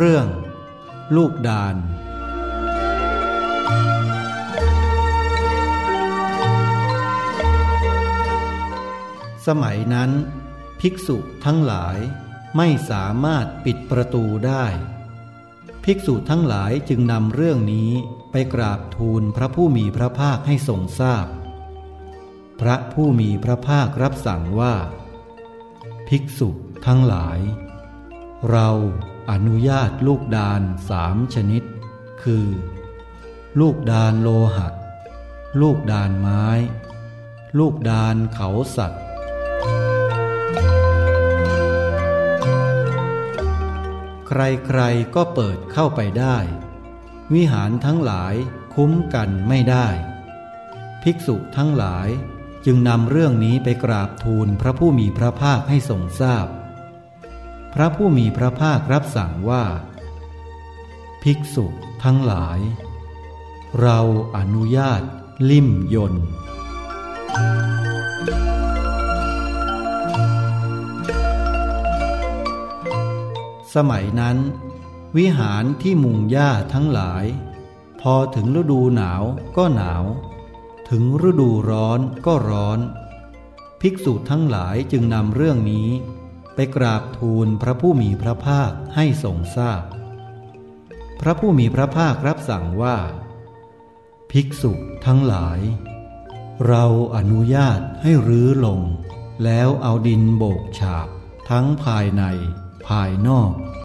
เรื่อง ลูกดาน สมัยนั้น ภิกษุทั้งหลายไม่สามารถปิดประตูได้ ภิกษุทั้งหลายจึงนำเรื่องนี้ไปกราบทูลพระผู้มีพระภาคให้ทรงทราบพพระผู้มีพระภาครับสั่งว่า ภิกษุทั้งหลาย เราอนุญาตลูกดานสามชนิด คือ ลูกดานโลหะ ลูกดานไม้ ลูกดานเขาสัตว์ ใครๆก็เปิดเข้าไปได้ วิหารทั้งหลายคุ้มกันไม่ได้ ภิกษุทั้งหลายจึงนำเรื่องนี้ไปกราบทูลพระผู้มีพระภาคให้ทรงทราบพ พระผู้มีพระภาครับสั่งว่า ภิกษุทั้งหลาย เราอนุญาตลิ่มยนต์สมัยนั้น วิหารที่มุงหญ้าทั้งหลาย พอถึงฤดูหนาวก็หนาว ถึงฤดูร้อนก็ร้อน ภิกษุทั้งหลายจึงนำเรื่องนี้ ไปกราบทูลพระผู้มีพระภาคให้ทรงทราบพพระผู้มีพระภาครับสั่งว่า ภิกษุทั้งหลาย เราอนุญาตให้รื้อลง แล้วเอาดินโบกฉาบทั้งภายในภายนอก